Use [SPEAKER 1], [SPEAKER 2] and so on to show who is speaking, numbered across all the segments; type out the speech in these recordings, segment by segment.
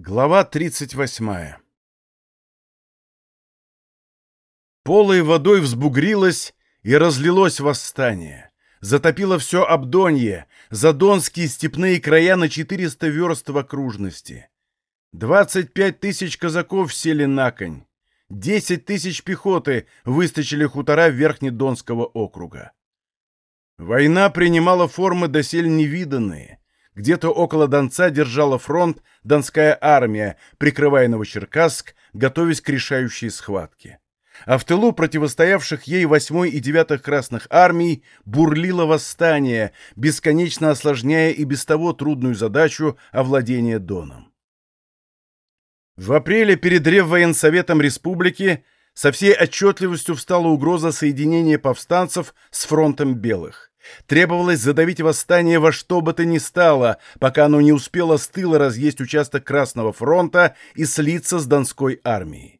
[SPEAKER 1] Глава 38 Полой водой взбугрилось и разлилось восстание. Затопило все Абдонье, задонские степные края на 400 верст в окружности. 25 тысяч казаков сели на конь. 10 тысяч пехоты выстачили хутора Верхнедонского округа. Война принимала формы досель невиданные. Где-то около Донца держала фронт Донская армия, прикрывая Новочеркасск, готовясь к решающей схватке. А в тылу противостоявших ей 8 и 9 Красных армий бурлило восстание, бесконечно осложняя и без того трудную задачу овладения Доном. В апреле перед Реввоенсоветом Республики со всей отчетливостью встала угроза соединения повстанцев с фронтом белых. Требовалось задавить восстание во что бы то ни стало, пока оно не успело с тыла разъесть участок Красного фронта и слиться с Донской армией.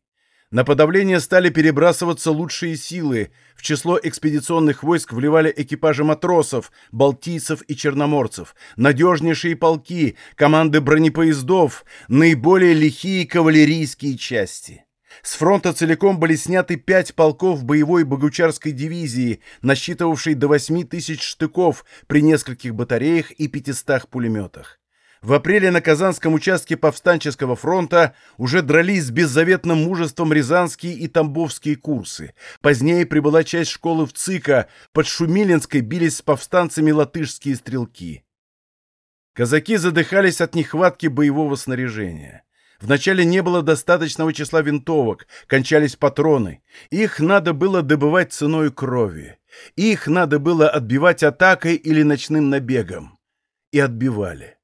[SPEAKER 1] На подавление стали перебрасываться лучшие силы. В число экспедиционных войск вливали экипажи матросов, балтийцев и черноморцев, надежнейшие полки, команды бронепоездов, наиболее лихие кавалерийские части. С фронта целиком были сняты пять полков боевой богучарской дивизии, насчитывавшей до 8 тысяч штыков при нескольких батареях и 500 пулеметах. В апреле на Казанском участке Повстанческого фронта уже дрались с беззаветным мужеством рязанские и тамбовские курсы. Позднее прибыла часть школы в ЦИКа, под Шумилинской бились с повстанцами латышские стрелки. Казаки задыхались от нехватки боевого снаряжения. Вначале не было достаточного числа винтовок, кончались патроны. Их надо было добывать ценой крови. Их надо было отбивать атакой или ночным набегом. И отбивали.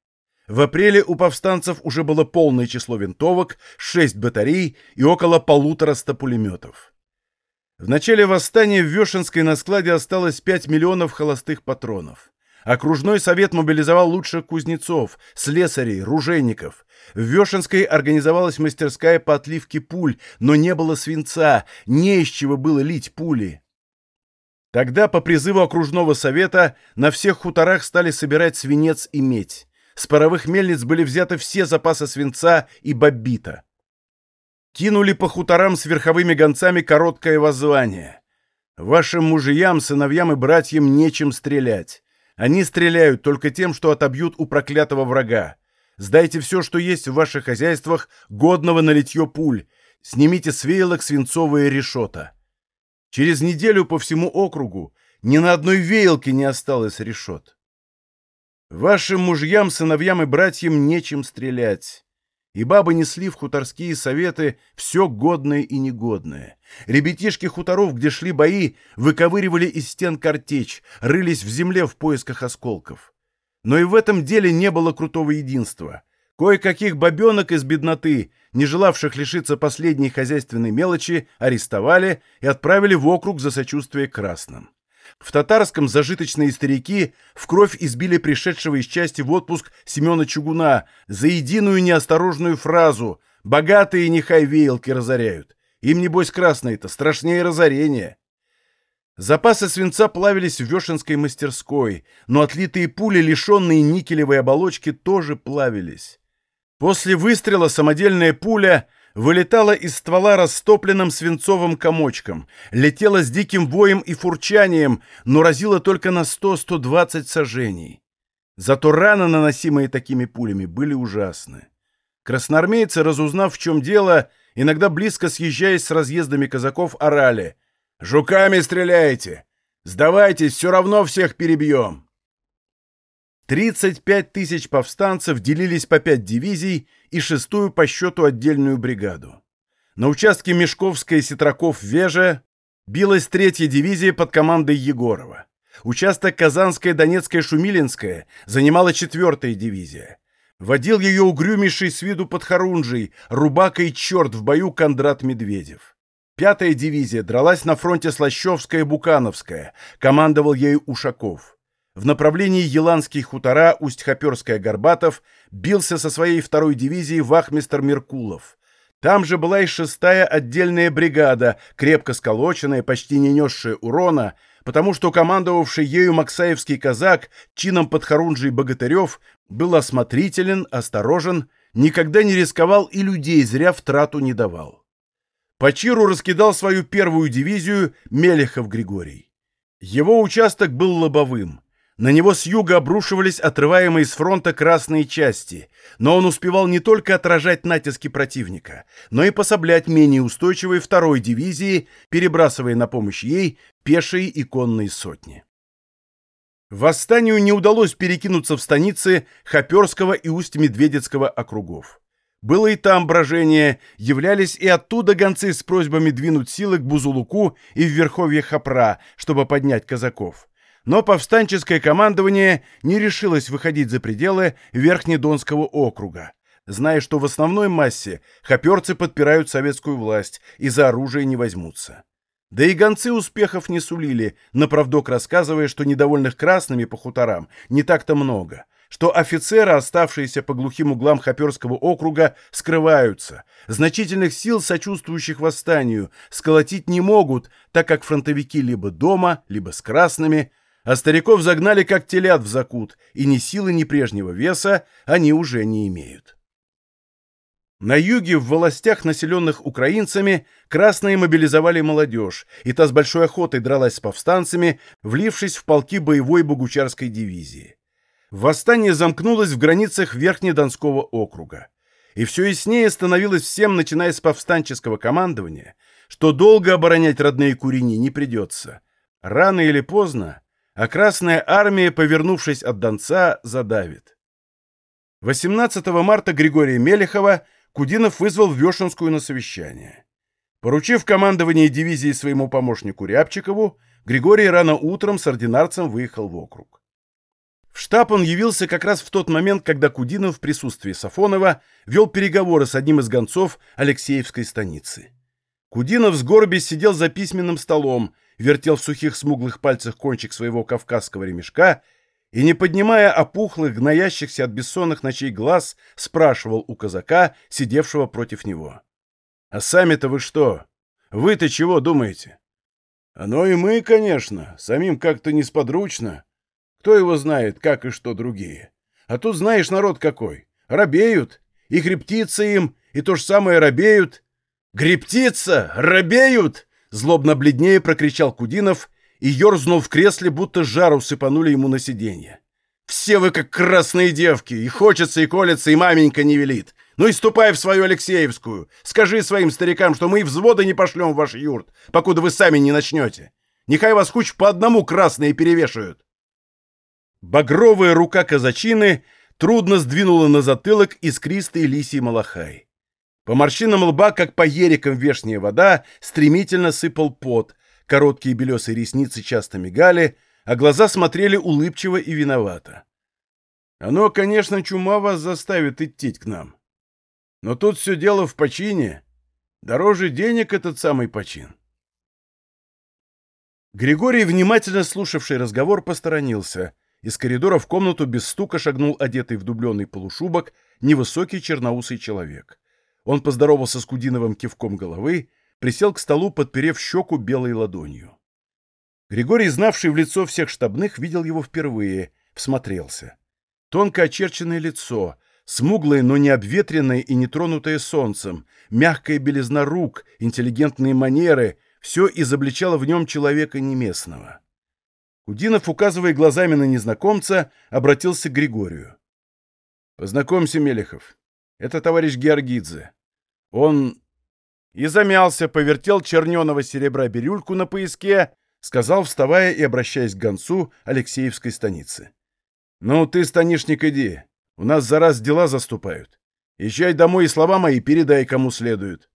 [SPEAKER 1] В апреле у повстанцев уже было полное число винтовок, шесть батарей и около полутораста пулеметов. В начале восстания в Вешенской на складе осталось 5 миллионов холостых патронов. Окружной совет мобилизовал лучших кузнецов, слесарей, ружейников. В Вешенской организовалась мастерская по отливке пуль, но не было свинца, не из чего было лить пули. Тогда по призыву окружного совета на всех хуторах стали собирать свинец и медь. С паровых мельниц были взяты все запасы свинца и бобита. Кинули по хуторам с верховыми гонцами короткое воззвание. «Вашим мужьям, сыновьям и братьям нечем стрелять. Они стреляют только тем, что отобьют у проклятого врага. Сдайте все, что есть в ваших хозяйствах, годного на литье пуль. Снимите с веялок свинцовые решета. Через неделю по всему округу ни на одной веялке не осталось решет. Вашим мужьям, сыновьям и братьям нечем стрелять и бабы несли в хуторские советы все годное и негодное. Ребятишки хуторов, где шли бои, выковыривали из стен картечь, рылись в земле в поисках осколков. Но и в этом деле не было крутого единства. Кое-каких бабенок из бедноты, не желавших лишиться последней хозяйственной мелочи, арестовали и отправили в округ за сочувствие красным. В татарском зажиточные старики в кровь избили пришедшего из части в отпуск Семена Чугуна за единую неосторожную фразу «богатые нехай веялки разоряют». Им, небось, красные-то страшнее разорения. Запасы свинца плавились в Вешенской мастерской, но отлитые пули, лишенные никелевой оболочки, тоже плавились. После выстрела самодельная пуля вылетала из ствола растопленным свинцовым комочком, летела с диким воем и фурчанием, но разила только на 100-120 сажений. Зато раны, наносимые такими пулями, были ужасны. Красноармейцы, разузнав, в чем дело, иногда близко съезжаясь с разъездами казаков, орали «Жуками стреляйте! Сдавайтесь, все равно всех перебьем!» 35 тысяч повстанцев делились по 5 дивизий и шестую по счету отдельную бригаду. На участке Мешковская Ситраков-Вежа билась третья дивизия под командой Егорова. Участок Казанская, Донецкая, Шумилинская занимала четвертая дивизия. Водил ее угрюмейший с виду под Харунжей, рубака и черт в бою Кондрат Медведев. Пятая дивизия дралась на фронте Слащевская-Букановская, командовал ею Ушаков в направлении Еланские хутора, Усть-Хоперская-Горбатов, бился со своей второй дивизией вахмистр Меркулов. Там же была и шестая отдельная бригада, крепко сколоченная, почти не несшая урона, потому что командовавший ею Максаевский казак чином подхорунжий Богатырев был осмотрителен, осторожен, никогда не рисковал и людей зря в трату не давал. По Чиру раскидал свою первую дивизию Мелехов Григорий. Его участок был лобовым. На него с юга обрушивались отрываемые с фронта красные части, но он успевал не только отражать натиски противника, но и пособлять менее устойчивой второй дивизии, перебрасывая на помощь ей пешие и конные сотни. Восстанию не удалось перекинуться в станицы Хоперского и Усть-Медведецкого округов. Было и там брожение, являлись и оттуда гонцы с просьбами двинуть силы к Бузулуку и в Верховье Хапра, чтобы поднять казаков. Но повстанческое командование не решилось выходить за пределы Верхнедонского округа, зная, что в основной массе хоперцы подпирают советскую власть и за оружие не возьмутся. Да и гонцы успехов не сулили, направдок рассказывая, что недовольных красными по хуторам не так-то много, что офицеры, оставшиеся по глухим углам Хоперского округа, скрываются, значительных сил, сочувствующих восстанию, сколотить не могут, так как фронтовики либо дома, либо с красными, а стариков загнали как телят в закут, и ни силы, ни прежнего веса они уже не имеют. На юге, в властях, населенных украинцами, красные мобилизовали молодежь, и та с большой охотой дралась с повстанцами, влившись в полки боевой Богучарской дивизии. Восстание замкнулось в границах Верхнедонского округа. И все яснее становилось всем, начиная с повстанческого командования, что долго оборонять родные Курени не придется. Рано или поздно, а Красная Армия, повернувшись от Донца, задавит. 18 марта Григория Мелехова Кудинов вызвал в Вешенскую на совещание. Поручив командование дивизии своему помощнику Рябчикову, Григорий рано утром с ординарцем выехал в округ. В штаб он явился как раз в тот момент, когда Кудинов в присутствии Сафонова вел переговоры с одним из гонцов Алексеевской станицы. Кудинов с горби сидел за письменным столом, вертел в сухих смуглых пальцах кончик своего кавказского ремешка и, не поднимая опухлых, гноящихся от бессонных ночей глаз, спрашивал у казака, сидевшего против него. «А сами-то вы что? Вы-то чего думаете?» «Оно и мы, конечно, самим как-то несподручно. Кто его знает, как и что другие? А тут знаешь народ какой. Робеют. И хребтица им, и то же самое робеют. «Грептица! Робеют!» Злобно бледнее прокричал Кудинов и ерзнул в кресле, будто жару сыпанули ему на сиденье. «Все вы как красные девки, и хочется, и колется, и маменька не велит. Ну и ступай в свою Алексеевскую. Скажи своим старикам, что мы и взвода не пошлем в ваш юрт, покуда вы сами не начнете. Нехай вас хуч по одному красные перевешают. Багровая рука казачины трудно сдвинула на затылок искристый лисий малахай. По морщинам лба, как по ерикам вешняя вода, стремительно сыпал пот, короткие белесые ресницы часто мигали, а глаза смотрели улыбчиво и виновато. Оно, конечно, чума вас заставит идти к нам. Но тут все дело в почине. Дороже денег этот самый почин. Григорий, внимательно слушавший разговор, посторонился — из коридора в комнату без стука шагнул одетый в дубленый полушубок невысокий черноусый человек. Он поздоровался с Кудиновым кивком головы, присел к столу, подперев щеку белой ладонью. Григорий, знавший в лицо всех штабных, видел его впервые, всмотрелся. Тонко очерченное лицо, смуглое, но не обветренное и не тронутое солнцем, мягкая белизна рук, интеллигентные манеры — все изобличало в нем человека неместного. Кудинов, указывая глазами на незнакомца, обратился к Григорию. «Познакомься, Мелехов. Это товарищ Георгидзе. Он...» И замялся, повертел черненого серебра бирюльку на пояске, сказал, вставая и обращаясь к гонцу Алексеевской станицы. «Ну, ты, станишник, иди. У нас за раз дела заступают. Езжай домой и слова мои передай, кому следует».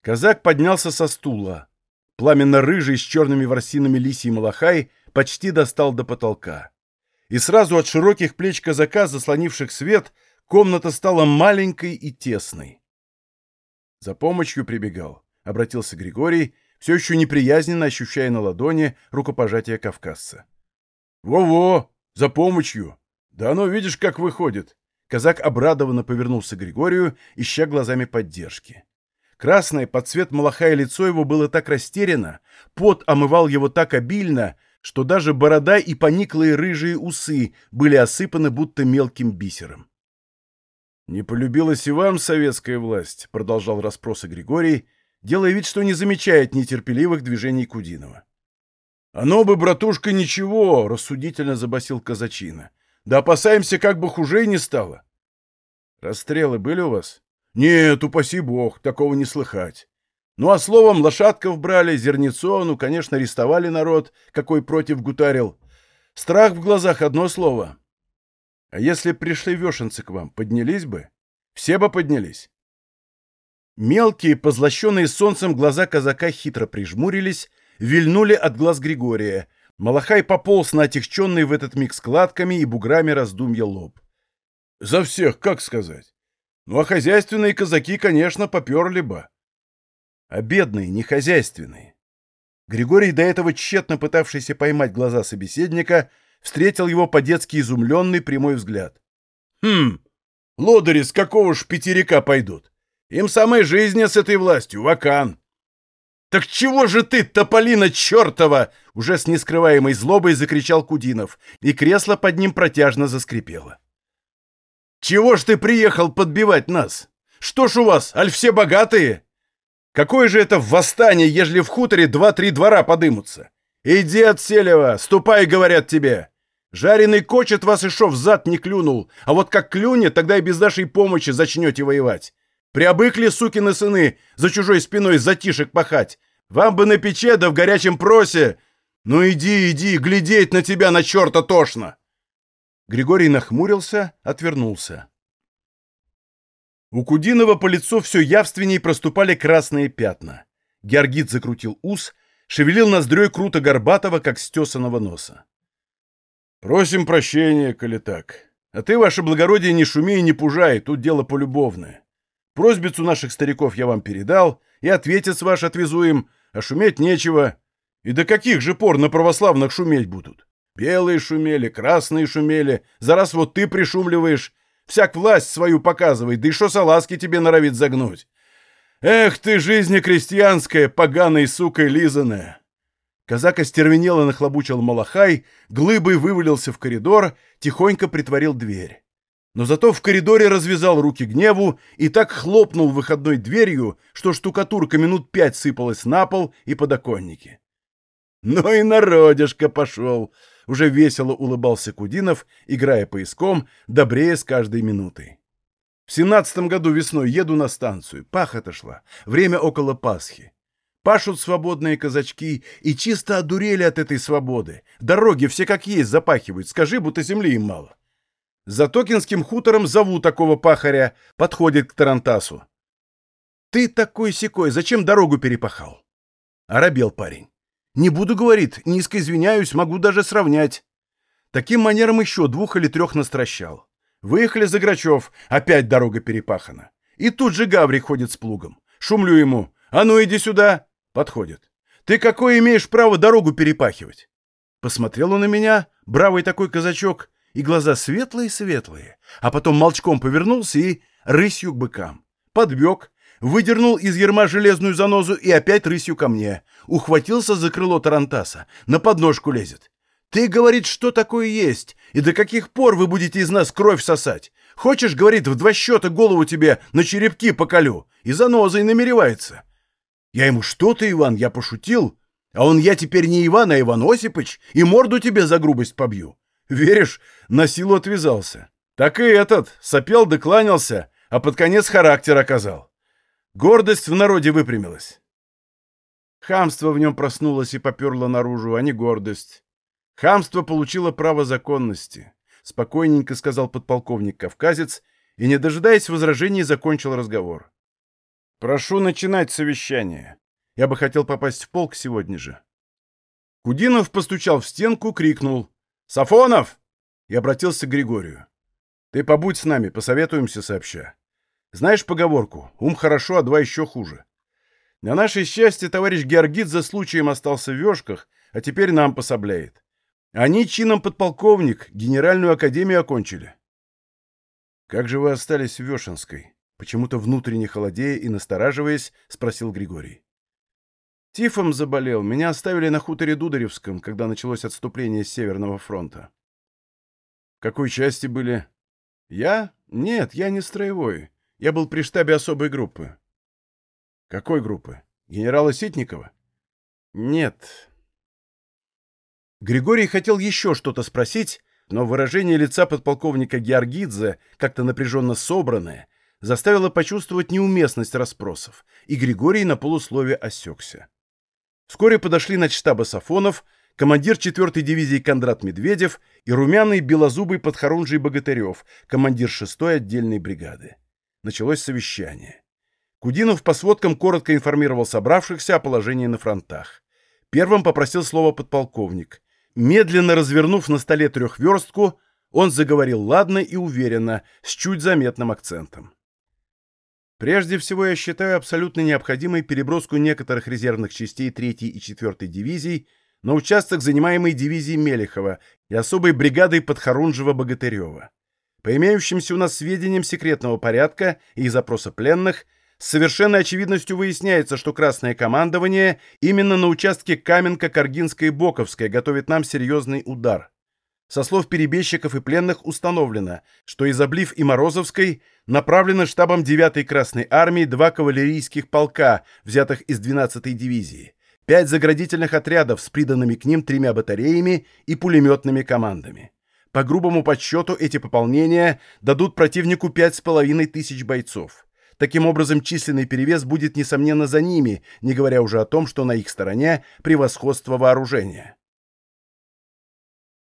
[SPEAKER 1] Казак поднялся со стула. Пламенно-рыжий с черными ворсинами лисий малахай почти достал до потолка. И сразу от широких плеч казака, заслонивших свет, комната стала маленькой и тесной. За помощью прибегал, обратился Григорий, все еще неприязненно ощущая на ладони рукопожатие кавказца. «Во-во! За помощью! Да оно, видишь, как выходит!» Казак обрадованно повернулся к Григорию, ища глазами поддержки. Красное под цвет малахая лицо его было так растеряно, пот омывал его так обильно, что даже борода и пониклые рыжие усы были осыпаны будто мелким бисером. «Не полюбилась и вам советская власть», — продолжал расспросы Григорий, делая вид, что не замечает нетерпеливых движений Кудинова. «Оно бы, братушка, ничего», — рассудительно забасил казачина. «Да опасаемся, как бы хуже не стало». «Расстрелы были у вас?» «Нет, упаси бог, такого не слыхать. Ну а словом, лошадков брали, зернецо, ну, конечно, арестовали народ, какой против гутарил. Страх в глазах — одно слово. А если пришли вешенцы к вам, поднялись бы? Все бы поднялись». Мелкие, позлощенные солнцем глаза казака хитро прижмурились, вильнули от глаз Григория. Малахай пополз на отягченный в этот миг складками и буграми раздумья лоб. «За всех, как сказать? Ну, а хозяйственные казаки, конечно, поперли бы. А бедные, не хозяйственные». Григорий, до этого тщетно пытавшийся поймать глаза собеседника, встретил его по-детски изумленный прямой взгляд. «Хм, лодыри с какого ж пятерика пойдут? Им самой жизни с этой властью, вакан!» «Так чего же ты, тополина чертова!» Уже с нескрываемой злобой закричал Кудинов, и кресло под ним протяжно заскрипело. «Чего ж ты приехал подбивать нас? Что ж у вас, аль все богатые? Какое же это восстание, ежели в хуторе два-три двора подымутся? Иди от Селева, ступай, говорят тебе. Жареный кочет вас и шов зад не клюнул, а вот как клюнет, тогда и без нашей помощи зачнете воевать. Приобыкли, сукины сыны, за чужой спиной затишек пахать. Вам бы на пече да в горячем просе. Ну иди, иди, глядеть на тебя на черта тошно!» Григорий нахмурился, отвернулся. У Кудинова по лицу все явственней проступали красные пятна. Георгит закрутил ус, шевелил ноздрёй круто горбатого, как стесаного носа. «Просим прощения, коли так. А ты, ваше благородие, не шуми и не пужай, тут дело полюбовное. Просьбицу наших стариков я вам передал, и ответец ваш отвезу им, а шуметь нечего. И до каких же пор на православных шуметь будут? Белые шумели, красные шумели, за раз вот ты пришумливаешь, всяк власть свою показывает, да и шо салазки тебе норовит загнуть. Эх ты, жизнь крестьянская, поганой сукой лизаная!» Казак остервенело нахлобучил малахай, глыбой вывалился в коридор, тихонько притворил дверь но зато в коридоре развязал руки гневу и так хлопнул выходной дверью, что штукатурка минут пять сыпалась на пол и подоконники. «Ну и народишко пошел!» — уже весело улыбался Кудинов, играя поиском, добрее с каждой минутой. В семнадцатом году весной еду на станцию, пахота шла, время около Пасхи. Пашут свободные казачки и чисто одурели от этой свободы. Дороги все как есть запахивают, скажи, будто земли им мало. За Токинским хутором зову такого пахаря, подходит к Тарантасу. «Ты такой секой, зачем дорогу перепахал?» Оробел парень. «Не буду, — говорит, — низко извиняюсь, могу даже сравнять». Таким манером еще двух или трех настращал. Выехали за Грачев, опять дорога перепахана. И тут же Гаврик ходит с плугом. Шумлю ему. «А ну, иди сюда!» Подходит. «Ты какое имеешь право дорогу перепахивать?» Посмотрел он на меня, бравый такой казачок, и глаза светлые-светлые, а потом молчком повернулся и рысью к быкам. Подбег, выдернул из ерма железную занозу и опять рысью ко мне. Ухватился за крыло Тарантаса, на подножку лезет. «Ты, — говорит, — что такое есть, и до каких пор вы будете из нас кровь сосать? Хочешь, — говорит, — в два счета голову тебе на черепки поколю, и занозой намеревается». Я ему, что ты, Иван, я пошутил, а он, я теперь не Иван, а Иван Осипович, и морду тебе за грубость побью. Веришь, на силу отвязался. Так и этот, сопел да кланялся, а под конец характер оказал. Гордость в народе выпрямилась. Хамство в нем проснулось и поперло наружу, а не гордость. Хамство получило право законности, спокойненько сказал подполковник-кавказец и, не дожидаясь возражений, закончил разговор. Прошу начинать совещание. Я бы хотел попасть в полк сегодня же. Кудинов постучал в стенку, крикнул. «Сафонов!» И обратился к Григорию. «Ты побудь с нами, посоветуемся сообща. Знаешь поговорку? Ум хорошо, а два еще хуже. На наше счастье товарищ Георгит за случаем остался в вешках, а теперь нам пособляет. Они чином подполковник, генеральную академию окончили». «Как же вы остались в Вешенской?» Почему-то внутренне холодея и настораживаясь, спросил Григорий. Тифом заболел. Меня оставили на хуторе Дударевском, когда началось отступление с Северного фронта. В какой части были? Я? Нет, я не строевой. Я был при штабе особой группы. Какой группы? Генерала Ситникова? Нет. Григорий хотел еще что-то спросить, но выражение лица подполковника Георгидзе, как-то напряженно собранное, заставило почувствовать неуместность расспросов, и Григорий на полуслове осекся. Вскоре подошли на штаба Сафонов, командир 4-й дивизии Кондрат Медведев и румяный белозубый подхорунжий Богатырев, командир 6-й отдельной бригады. Началось совещание. Кудинов по сводкам коротко информировал собравшихся о положении на фронтах. Первым попросил слово подполковник. Медленно развернув на столе трехверстку, он заговорил ладно и уверенно, с чуть заметным акцентом. Прежде всего, я считаю абсолютно необходимой переброску некоторых резервных частей 3-й и 4-й дивизий на участок, занимаемый дивизией Мелехова и особой бригадой Подхорунжева-Богатырева. По имеющимся у нас сведениям секретного порядка и из опроса пленных, с совершенной очевидностью выясняется, что Красное командование именно на участке Боковская готовит нам серьезный удар. Со слов перебежчиков и пленных установлено, что из Облив и Морозовской направлены штабом 9-й Красной армии два кавалерийских полка, взятых из 12-й дивизии, пять заградительных отрядов с приданными к ним тремя батареями и пулеметными командами. По грубому подсчету эти пополнения дадут противнику пять с половиной тысяч бойцов. Таким образом, численный перевес будет, несомненно, за ними, не говоря уже о том, что на их стороне превосходство вооружения.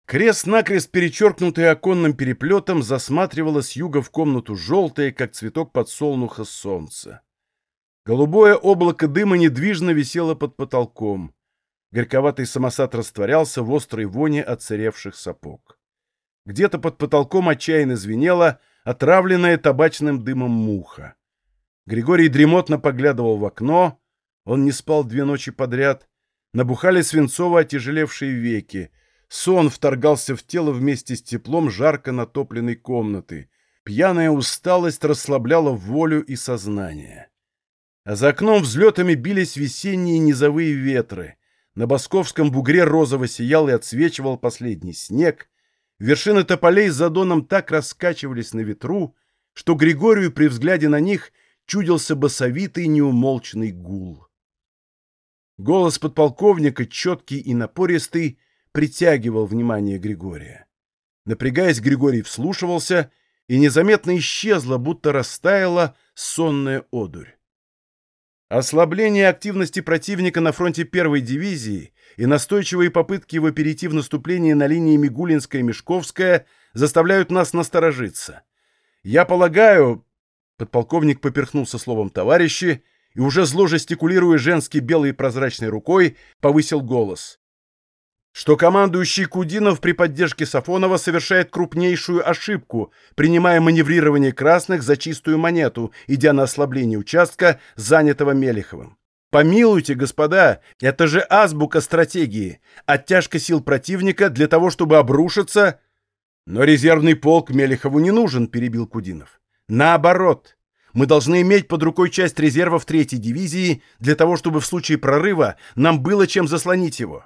[SPEAKER 1] Крест-накрест, перечеркнутый оконным переплетом, засматривало с юга в комнату желтое, как цветок подсолнуха, солнце. Голубое облако дыма недвижно висело под потолком. Горьковатый самосад растворялся в острой воне отсыревших сапог. Где-то под потолком отчаянно звенела отравленная табачным дымом муха. Григорий дремотно поглядывал в окно, он не спал две ночи подряд, набухали свинцово отяжелевшие веки — Сон вторгался в тело вместе с теплом жарко натопленной комнаты. Пьяная усталость расслабляла волю и сознание. А за окном взлетами бились весенние низовые ветры. На Босковском бугре розово сиял и отсвечивал последний снег. Вершины тополей с задоном так раскачивались на ветру, что Григорию при взгляде на них чудился басовитый неумолчный гул. Голос подполковника, четкий и напористый, притягивал внимание Григория. Напрягаясь, Григорий вслушивался, и незаметно исчезла, будто растаяла сонная одурь. Ослабление активности противника на фронте первой дивизии и настойчивые попытки его перейти в наступление на линии Мигулинская-Мешковская заставляют нас насторожиться. Я полагаю, подполковник поперхнулся словом товарищи и уже зло жестикулируя женской белой прозрачной рукой, повысил голос что командующий Кудинов при поддержке Сафонова совершает крупнейшую ошибку, принимая маневрирование красных за чистую монету, идя на ослабление участка, занятого Мелеховым. Помилуйте, господа, это же азбука стратегии, оттяжка сил противника для того, чтобы обрушиться... Но резервный полк Мелехову не нужен, перебил Кудинов. Наоборот, мы должны иметь под рукой часть резервов третьей дивизии для того, чтобы в случае прорыва нам было чем заслонить его.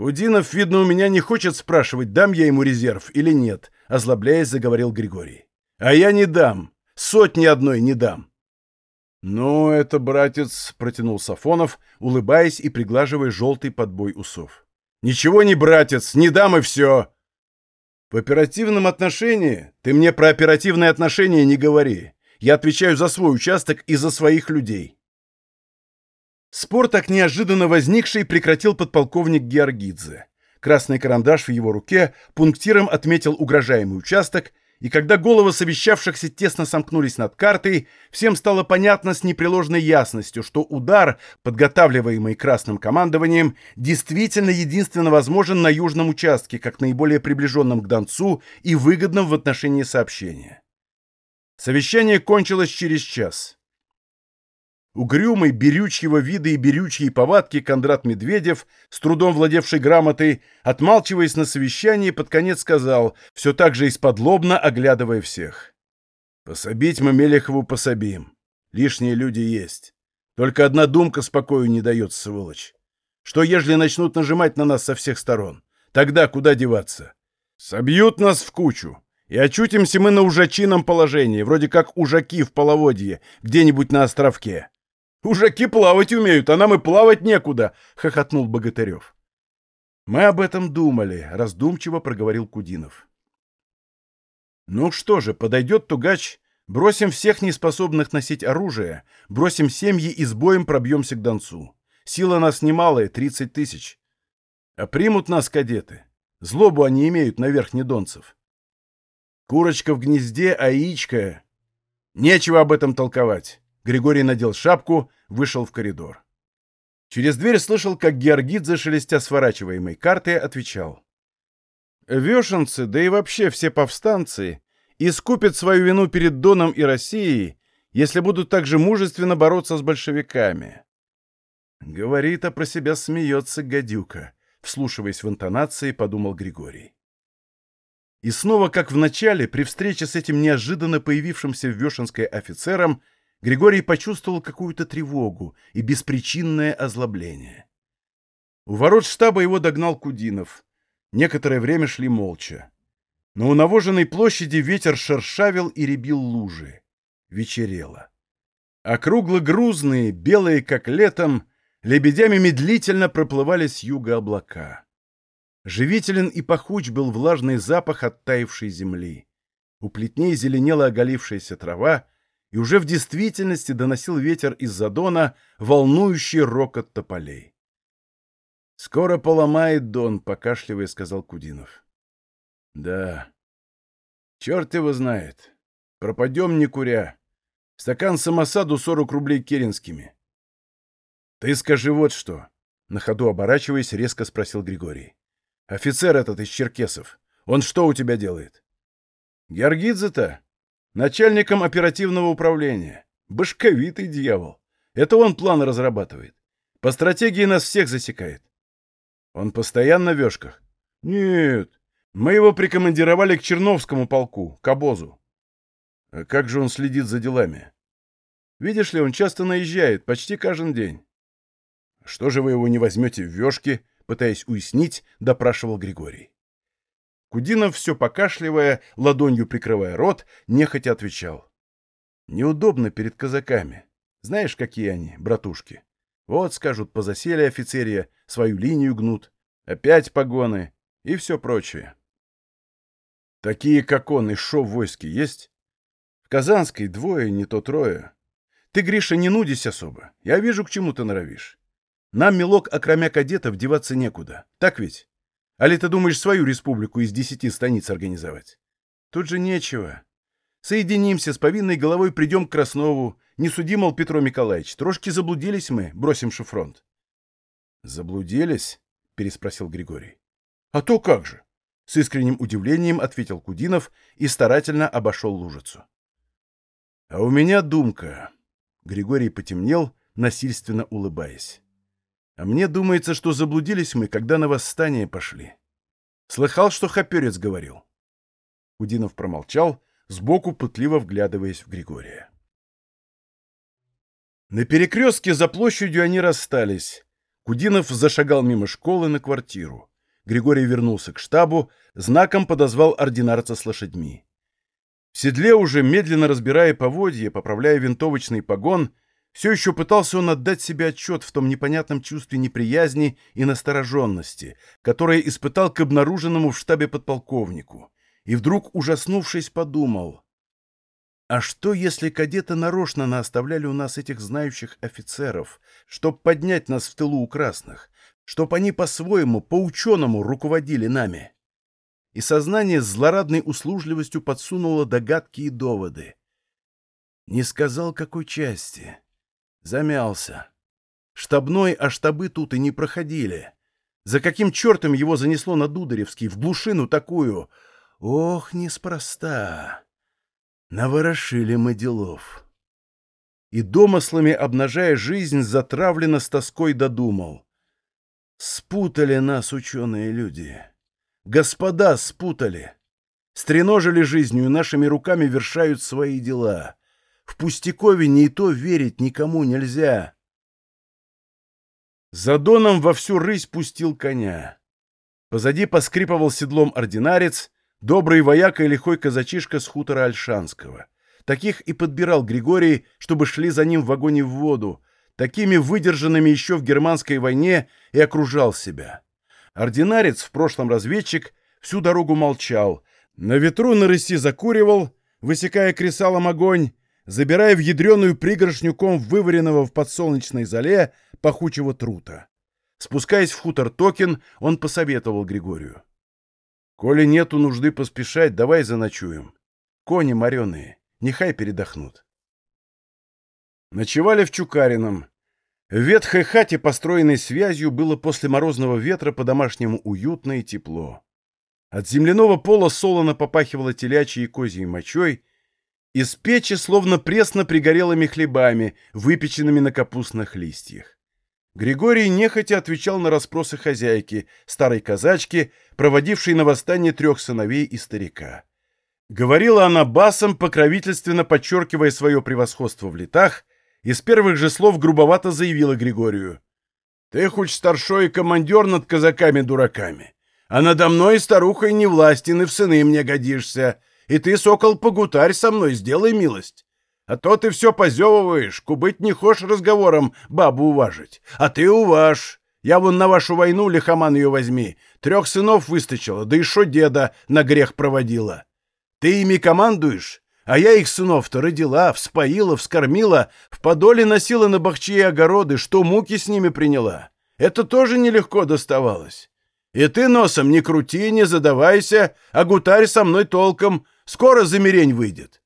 [SPEAKER 1] «Кудинов, видно, у меня не хочет спрашивать, дам я ему резерв или нет», — озлобляясь, заговорил Григорий. «А я не дам. Сотни одной не дам». «Ну, это, братец», — протянул Сафонов, улыбаясь и приглаживая желтый подбой усов. «Ничего не, братец, не дам и все». «В оперативном отношении ты мне про оперативные отношения не говори. Я отвечаю за свой участок и за своих людей». Спор, так неожиданно возникший, прекратил подполковник Георгидзе. Красный карандаш в его руке пунктиром отметил угрожаемый участок, и когда головы совещавшихся тесно сомкнулись над картой, всем стало понятно с непреложной ясностью, что удар, подготавливаемый красным командованием, действительно единственно возможен на южном участке, как наиболее приближенном к Донцу и выгодном в отношении сообщения. Совещание кончилось через час. Угрюмый, берючьего вида и берючьей повадки Кондрат Медведев, с трудом владевший грамотой, отмалчиваясь на совещании, под конец сказал, все так же исподлобно оглядывая всех. «Пособить мы Мелехову пособим. Лишние люди есть. Только одна думка спокою не дает, сволочь. Что, ежели начнут нажимать на нас со всех сторон? Тогда куда деваться? Собьют нас в кучу. И очутимся мы на ужачином положении, вроде как ужаки в половодье, где-нибудь на островке. Ужаки плавать умеют, а нам и плавать некуда, — хохотнул Богатырев. Мы об этом думали, — раздумчиво проговорил Кудинов. Ну что же, подойдет Тугач, бросим всех неспособных носить оружие, бросим семьи и с боем пробьемся к Донцу. Сила нас немалая, тридцать тысяч. А примут нас кадеты. Злобу они имеют на верхнедонцев. Курочка в гнезде, а яичко... Нечего об этом толковать. Григорий надел шапку, вышел в коридор. Через дверь слышал, как Георгидзе, шелестя сворачиваемой картой, отвечал. Вешенцы, да и вообще все повстанцы, искупят свою вину перед Доном и Россией, если будут также мужественно бороться с большевиками. Говорит, а про себя смеется гадюка, вслушиваясь в интонации, подумал Григорий. И снова, как в начале, при встрече с этим неожиданно появившимся в Вешенской офицером, Григорий почувствовал какую-то тревогу и беспричинное озлобление. У ворот штаба его догнал Кудинов. Некоторое время шли молча. Но у навоженной площади ветер шершавил и ребил лужи. Вечерело. Округло-грузные, белые, как летом, лебедями медлительно проплывали с юга облака. Живителен и пахуч был влажный запах оттаившей земли. У плетней зеленела оголившаяся трава, и уже в действительности доносил ветер из-за дона волнующий рокот тополей. «Скоро поломает дон», — покашливая сказал Кудинов. «Да. Черт его знает. Пропадем не куря. Стакан самосаду сорок рублей керенскими». «Ты скажи вот что», — на ходу оборачиваясь, резко спросил Григорий. Офицер этот из Черкесов. Он что у тебя делает? Георгидзе-то? Начальником оперативного управления. Башковитый дьявол. Это он планы разрабатывает. По стратегии нас всех засекает. Он постоянно в вешках? Нет. Мы его прикомандировали к Черновскому полку, к обозу. А как же он следит за делами? Видишь ли, он часто наезжает, почти каждый день. Что же вы его не возьмете в вешки, пытаясь уяснить, допрашивал Григорий. Кудинов, все покашливая, ладонью прикрывая рот, нехотя отвечал. «Неудобно перед казаками. Знаешь, какие они, братушки? Вот, скажут, по заселе офицерия, свою линию гнут, опять погоны и все прочее». «Такие, как он, и шо в войске есть?» «В Казанской двое, не то трое. Ты, Гриша, не нудись особо. Я вижу, к чему ты норовишь. Нам, милок, окромя кадетов, деваться некуда. Так ведь? Али ты думаешь свою республику из десяти станиц организовать? Тут же нечего. Соединимся, с повинной головой придем к Краснову. Не суди, мол, Петро Николаевич, трошки заблудились мы, бросимши фронт. Заблудились? Переспросил Григорий. А то как же? С искренним удивлением ответил Кудинов и старательно обошел лужицу. А у меня думка. Григорий потемнел, насильственно улыбаясь. А мне думается, что заблудились мы, когда на восстание пошли. Слыхал, что Хоперец говорил?» Удинов промолчал, сбоку пытливо вглядываясь в Григория. На перекрестке за площадью они расстались. Кудинов зашагал мимо школы на квартиру. Григорий вернулся к штабу, знаком подозвал ординарца с лошадьми. В седле уже, медленно разбирая поводье, поправляя винтовочный погон, все еще пытался он отдать себе отчет в том непонятном чувстве неприязни и настороженности, которое испытал к обнаруженному в штабе подполковнику, и вдруг, ужаснувшись, подумал, а что, если кадеты нарочно наоставляли у нас этих знающих офицеров, чтоб поднять нас в тылу у красных, чтоб они по-своему, по-ученому руководили нами? И сознание с злорадной услужливостью подсунуло догадки и доводы. Не сказал, какой части. Замялся. Штабной, а штабы тут и не проходили. За каким чертом его занесло на Дударевский, в глушину такую? Ох, неспроста. Наворошили мы делов. И домыслами, обнажая жизнь, затравленно с тоской додумал. Спутали нас ученые люди. Господа спутали. Стреножили жизнью нашими руками вершают свои дела. В пустяковине и то верить никому нельзя. За доном во всю рысь пустил коня. Позади поскрипывал седлом ординарец, добрый вояка и лихой казачишка с хутора Альшанского. Таких и подбирал Григорий, чтобы шли за ним в вагоне в воду, такими выдержанными еще в германской войне и окружал себя. Ординарец, в прошлом разведчик, всю дорогу молчал, на ветру на рыси закуривал, высекая кресалом огонь, забирая в ядреную пригоршню ком вываренного в подсолнечной зале пахучего трута. Спускаясь в хутор Токин, он посоветовал Григорию. «Коли нету нужды поспешать, давай заночуем. Кони мореные, нехай передохнут». Ночевали в Чукарином. В ветхой хате, построенной связью, было после морозного ветра по-домашнему уютно и тепло. От земляного пола солоно попахивало телячьей и козьей мочой, из печи словно пресно пригорелыми хлебами, выпеченными на капустных листьях. Григорий нехотя отвечал на расспросы хозяйки, старой казачки, проводившей на восстание трех сыновей и старика. Говорила она басом, покровительственно подчеркивая свое превосходство в летах, и с первых же слов грубовато заявила Григорию. «Ты хоть старшой командир над казаками-дураками, а надо мной старухой не властен и в сыны мне годишься, и ты, сокол, погутарь со мной, сделай милость. А то ты все позевываешь, кубыть не хочешь разговором бабу уважить. А ты уваж. Я вон на вашу войну, лихоман ее возьми, трех сынов выстачила, да шо деда на грех проводила. Ты ими командуешь, а я их сынов-то родила, вспоила, вскормила, в подоле носила на бахчи и огороды, что муки с ними приняла. Это тоже нелегко доставалось. И ты носом не крути, не задавайся, а гутарь со мной толком, скоро замерень выйдет.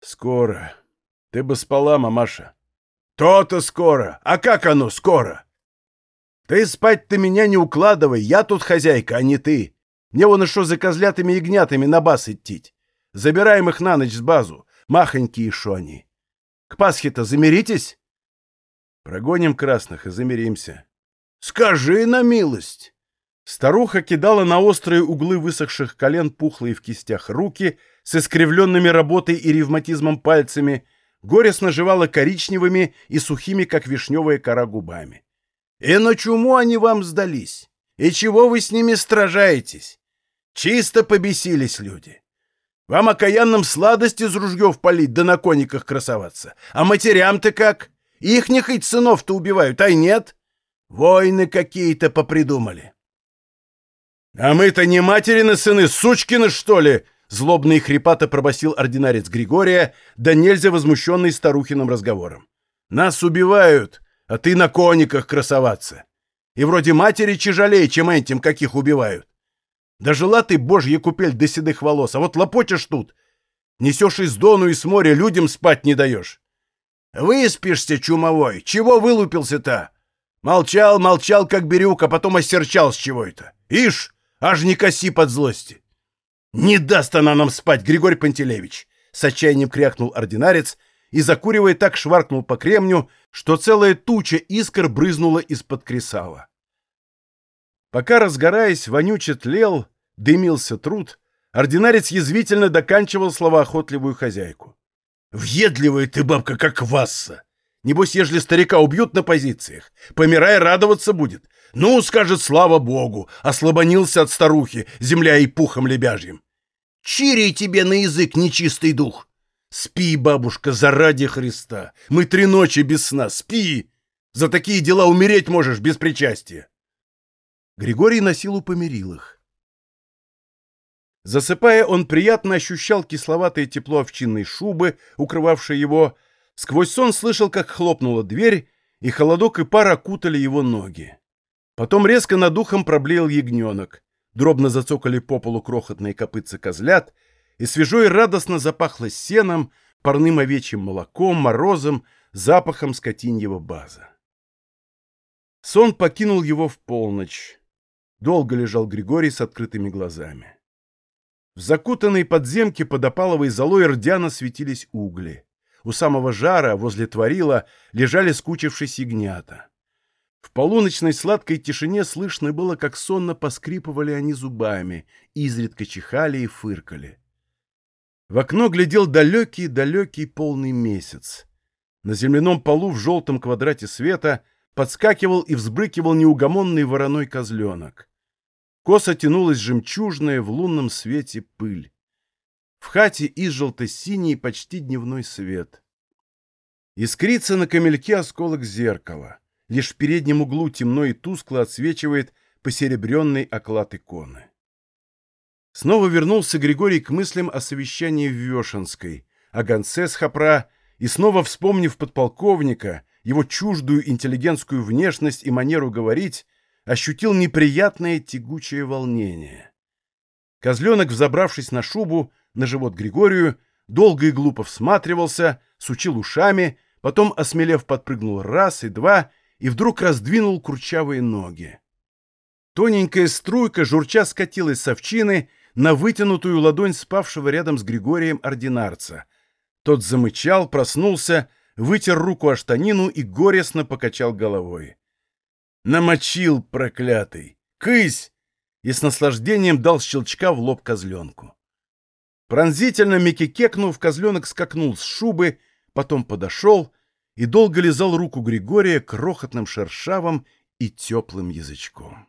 [SPEAKER 1] «Скоро. Ты бы спала, мамаша». «То-то скоро. А как оно скоро?» «Ты спать-то меня не укладывай, я тут хозяйка, а не ты. Мне вон что за козлятыми ягнятами на бас идти. Забираем их на ночь с базу. Махонькие шо они. К Пасхе-то замиритесь?» «Прогоним красных и замиримся». «Скажи на милость!» Старуха кидала на острые углы высохших колен пухлые в кистях руки с искривленными работой и ревматизмом пальцами, горестно жевала коричневыми и сухими, как вишневая кора, губами. «И на чуму они вам сдались? И чего вы с ними стражаетесь? Чисто побесились люди. Вам окаянным сладости из ружьев палить да на кониках красоваться. А матерям-то как? Ихних хоть сынов-то убивают, ай нет? Войны какие-то попридумали». «А мы-то не материны сыны, сучкины, что ли?» Злобно и хрипато пробасил ординарец Григория, да нельзя возмущенный старухиным разговором. «Нас убивают, а ты на кониках красоваться. И вроде матери тяжелее, чем этим, каких убивают. Дожила ты, божья купель, до седых волос, а вот лопочешь тут. Несешь из дону и с моря, людям спать не даешь. Выспишься, чумовой, чего вылупился-то? Молчал, молчал, как берюк, а потом осерчал с чего это. Ишь, аж не коси под злости. «Не даст она нам спать, Григорий Пантелеевич!» С отчаянием крякнул ординарец и, закуривая, так шваркнул по кремню, что целая туча искр брызнула из-под кресала. Пока, разгораясь, вонюче тлел, дымился труд, ординарец язвительно доканчивал словоохотливую хозяйку. «Въедливая ты, бабка, как васса! Небось, ежели старика убьют на позициях, помирая, радоваться будет. Ну, скажет, слава богу, ослабонился от старухи, земля и пухом лебяжьим. Чирий тебе на язык, нечистый дух! Спи, бабушка, заради Христа! Мы три ночи без сна, спи! За такие дела умереть можешь без причастия!» Григорий на силу помирил их. Засыпая, он приятно ощущал кисловатое тепло овчинной шубы, укрывавшей его. Сквозь сон слышал, как хлопнула дверь, и холодок и пар окутали его ноги. Потом резко над ухом проблеял ягненок. Дробно зацокали по полу крохотные копытца козлят, и свежо и радостно запахло сеном, парным овечьим молоком, морозом, запахом скотиньего база. Сон покинул его в полночь. Долго лежал Григорий с открытыми глазами. В закутанной подземке под опаловой золой рдяно светились угли. У самого жара, возле творила, лежали скучившись ягнята. В полуночной сладкой тишине слышно было, как сонно поскрипывали они зубами, изредка чихали и фыркали. В окно глядел далекий-далекий полный месяц. На земляном полу в желтом квадрате света подскакивал и взбрыкивал неугомонный вороной козленок. Косо тянулась жемчужная в лунном свете пыль. В хате и желто-синий почти дневной свет. Искрится на камельке осколок зеркала. Лишь в переднем углу темно и тускло отсвечивает посеребренный оклад иконы. Снова вернулся Григорий к мыслям о совещании в Вешенской, о гонце с Хапра, и снова вспомнив подполковника, его чуждую интеллигентскую внешность и манеру говорить, ощутил неприятное тягучее волнение. Козленок, взобравшись на шубу, на живот Григорию, долго и глупо всматривался, сучил ушами, потом, осмелев, подпрыгнул раз и два и вдруг раздвинул курчавые ноги. Тоненькая струйка журча скатилась с овчины на вытянутую ладонь спавшего рядом с Григорием ординарца. Тот замычал, проснулся, вытер руку о штанину и горестно покачал головой. Намочил, проклятый! Кысь! И с наслаждением дал щелчка в лоб козленку. Пронзительно мекикекнув, козленок скакнул с шубы, потом подошел и долго лизал руку Григория крохотным шершавым и теплым язычком.